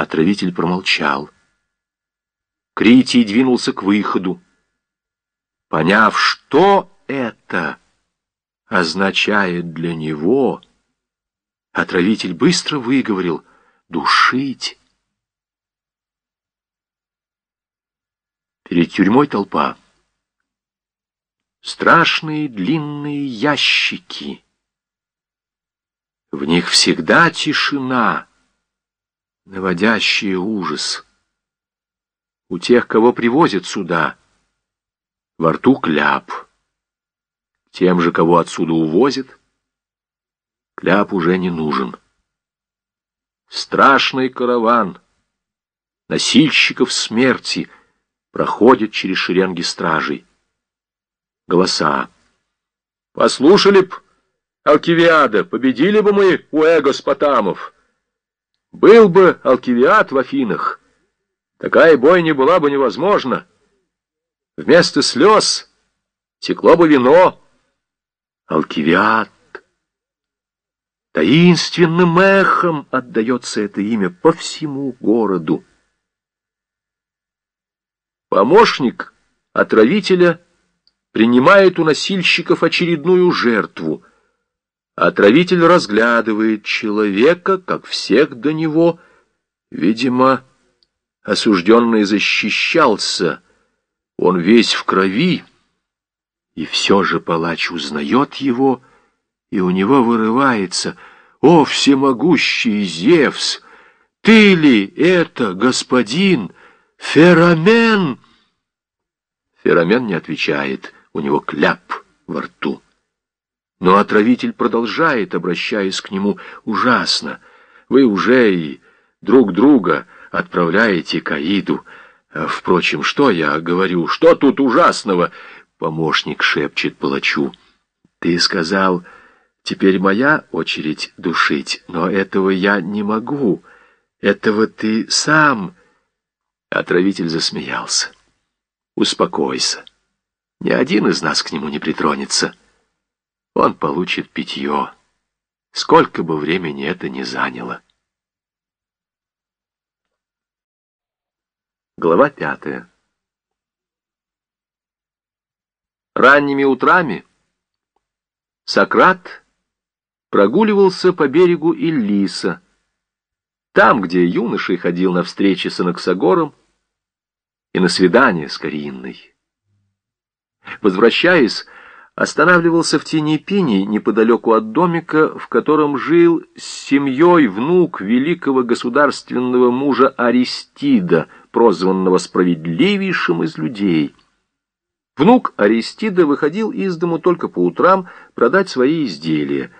Отравитель промолчал. Критий двинулся к выходу. Поняв, что это означает для него, отравитель быстро выговорил «душить». Перед тюрьмой толпа. Страшные длинные ящики. В них всегда тишина, наводящая ужас. У тех, кого привозят сюда, во рту кляп. Тем же, кого отсюда увозят, кляп уже не нужен. Страшный караван носильщиков смерти проходит через шеренги стражей. Голоса. Послушали б, Алкивиада, победили бы мы у Эгос Был бы Алкивиад в Афинах, такая бойня была бы невозможна. Вместо слез текло бы вино. Алкивиад. Таинственным эхом отдается это имя по всему городу. Помощник отравителя принимает у носильщиков очередную жертву. Отравитель разглядывает человека, как всех до него. Видимо, осужденный защищался. Он весь в крови. И все же палач узнает его, и у него вырывается «О, всемогущий Зевс! Ты ли это, господин Ферамен?» Ферамен не отвечает, у него кляп во рту. Но отравитель продолжает, обращаясь к нему, «Ужасно! Вы уже и друг друга отправляете к Аиду. Впрочем, что я говорю? Что тут ужасного?» Помощник шепчет палачу. «Ты сказал, теперь моя очередь душить, но этого я не могу. Этого ты сам...» Отравитель засмеялся. «Успокойся. Ни один из нас к нему не притронется. Он получит питье, сколько бы времени это ни заняло». Глава пятая Ранними утрами Сократ прогуливался по берегу Иллиса, там, где юношей ходил на встречи с Анаксагором и на свидание с Каринной. Возвращаясь, останавливался в тени пини неподалеку от домика, в котором жил с семьей внук великого государственного мужа Аристида, прозванного справедливейшим из людей — Внук Аристида выходил из дому только по утрам продать свои изделия.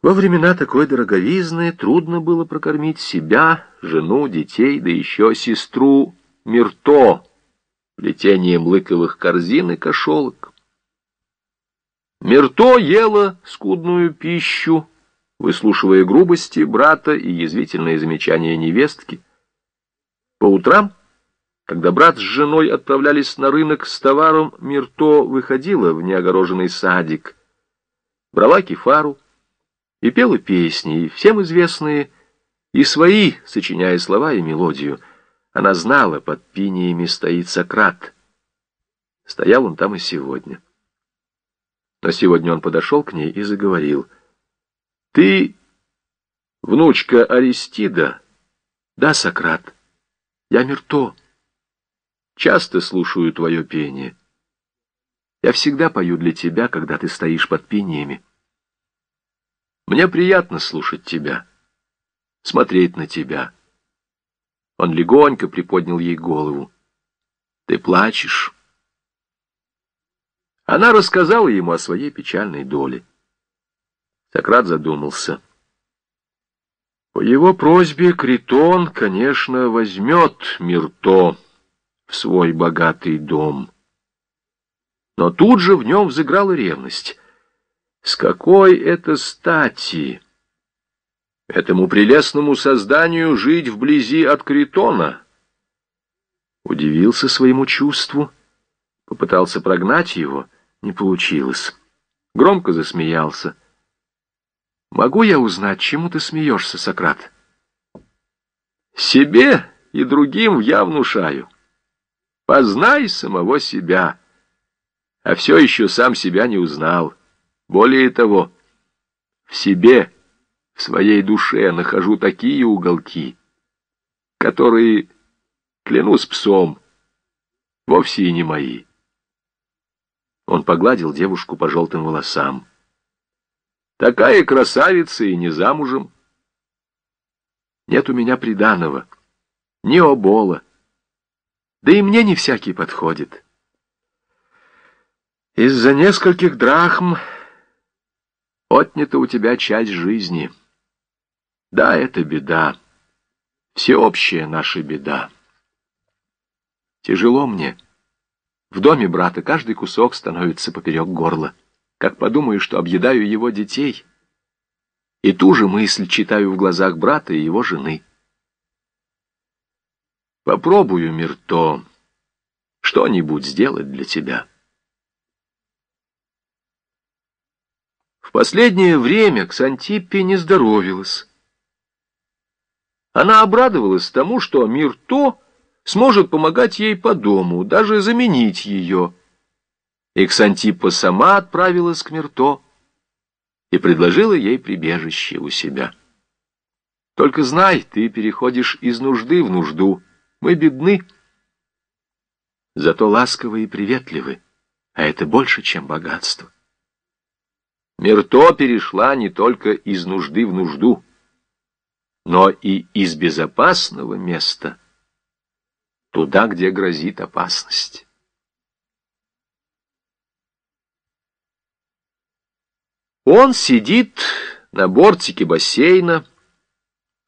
Во времена такой дороговизны трудно было прокормить себя, жену, детей, да еще сестру Мирто плетением лыковых корзин и кошелок. Мирто ела скудную пищу, выслушивая грубости брата и язвительные замечания невестки. По утрам когда брат с женой отправлялись на рынок с товаром, Мирто выходила в неогороженный садик, брала кефару и пела песни, всем известные, и свои, сочиняя слова и мелодию. Она знала, под пиниями стоит Сократ. Стоял он там и сегодня. Но сегодня он подошел к ней и заговорил. «Ты внучка Аристида?» «Да, Сократ, я Мирто». Часто слушаю твое пение. Я всегда пою для тебя, когда ты стоишь под пениями. Мне приятно слушать тебя, смотреть на тебя. Он легонько приподнял ей голову. Ты плачешь. Она рассказала ему о своей печальной доле. Сократ задумался. По его просьбе Критон, конечно, возьмет Мирто в свой богатый дом. Но тут же в нем взыграла ревность. С какой это стати этому прелестному созданию жить вблизи от Критона? Удивился своему чувству, попытался прогнать его, не получилось. Громко засмеялся. «Могу я узнать, чему ты смеешься, Сократ?» Себе и другим я внушаю. Познай самого себя. А все еще сам себя не узнал. Более того, в себе, в своей душе нахожу такие уголки, которые, клянусь псом, вовсе и не мои. Он погладил девушку по желтым волосам. Такая красавица и не замужем. Нет у меня приданого, ни обола. Да и мне не всякий подходит. Из-за нескольких драхм отнята у тебя часть жизни. Да, это беда. Всеобщая наша беда. Тяжело мне. В доме брата каждый кусок становится поперек горла. Как подумаю, что объедаю его детей. И ту же мысль читаю в глазах брата и его жены. Попробую, Мирто, что-нибудь сделать для тебя. В последнее время Ксантиппе не здоровилась. Она обрадовалась тому, что Мирто сможет помогать ей по дому, даже заменить ее. И Ксантиппа сама отправилась к Мирто и предложила ей прибежище у себя. Только знай, ты переходишь из нужды в нужду. Мы бедны, зато ласковы и приветливы, а это больше, чем богатство. Мирто перешла не только из нужды в нужду, но и из безопасного места туда, где грозит опасность. Он сидит на бортике бассейна,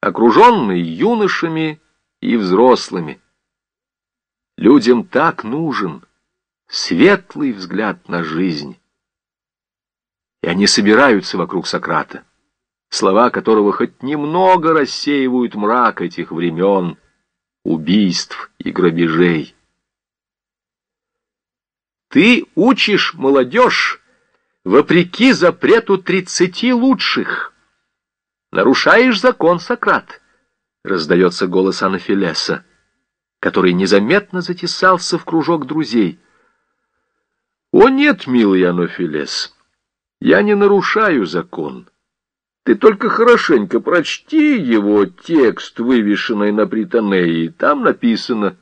окруженный юношами и взрослыми. Людям так нужен светлый взгляд на жизнь. И они собираются вокруг Сократа, слова которого хоть немного рассеивают мрак этих времен, убийств и грабежей. Ты учишь молодежь вопреки запрету тридцати лучших. Нарушаешь закон, Сократ раздается голос Анафилеса, который незаметно затесался в кружок друзей. «О нет, милый Анафилес, я не нарушаю закон. Ты только хорошенько прочти его текст, вывешенный на Притонеи. Там написано,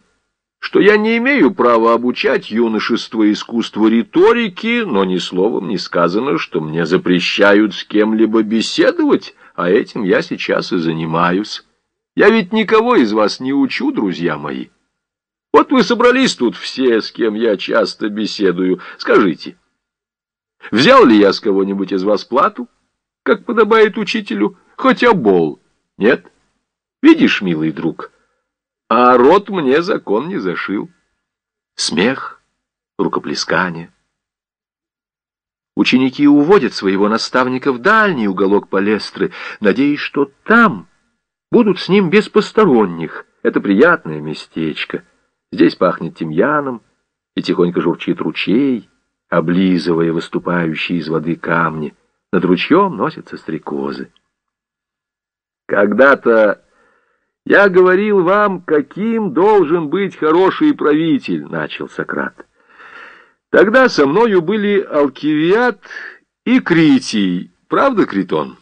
что я не имею права обучать юношество искусству риторики, но ни словом не сказано, что мне запрещают с кем-либо беседовать, а этим я сейчас и занимаюсь». Я ведь никого из вас не учу, друзья мои. Вот вы собрались тут все, с кем я часто беседую. Скажите, взял ли я с кого-нибудь из вас плату, как подобает учителю, хоть обол? Нет? Видишь, милый друг, а рот мне закон не зашил. Смех, рукоплескание. Ученики уводят своего наставника в дальний уголок палестры, надеясь, что там будут с ним без посторонних. Это приятное местечко. Здесь пахнет тимьяном, и тихонько журчит ручей, облизывая выступающие из воды камни. Над ручьем носятся стрекозы. Когда-то я говорил вам, каким должен быть хороший правитель, начал Сократ. Тогда со мною были Алкивиад и Критий, правда, Критон?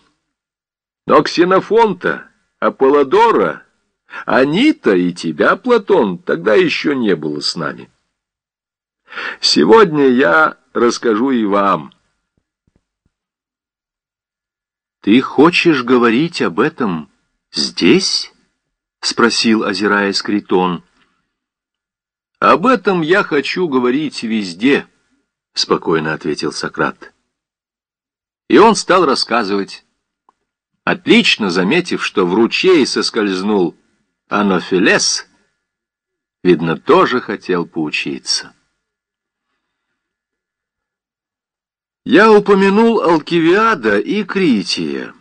Но Ксенофонта Аполлодора, Анита и тебя, Платон, тогда еще не было с нами. Сегодня я расскажу и вам. «Ты хочешь говорить об этом здесь?» — спросил, озираясь Критон. «Об этом я хочу говорить везде», — спокойно ответил Сократ. И он стал рассказывать отлично заметив, что в ручей соскользнул Анофилес, видно, тоже хотел поучиться. Я упомянул Алкивиада и Крития.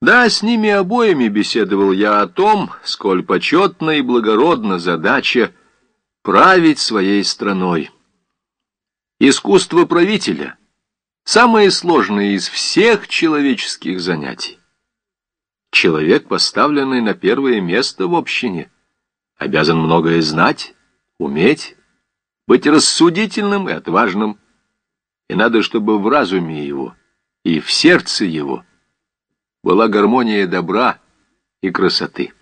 Да, с ними обоими беседовал я о том, сколь почетна и благородна задача править своей страной. Искусство правителя — самое сложное из всех человеческих занятий. Человек, поставленный на первое место в общине, обязан многое знать, уметь, быть рассудительным и отважным. И надо, чтобы в разуме его и в сердце его была гармония добра и красоты.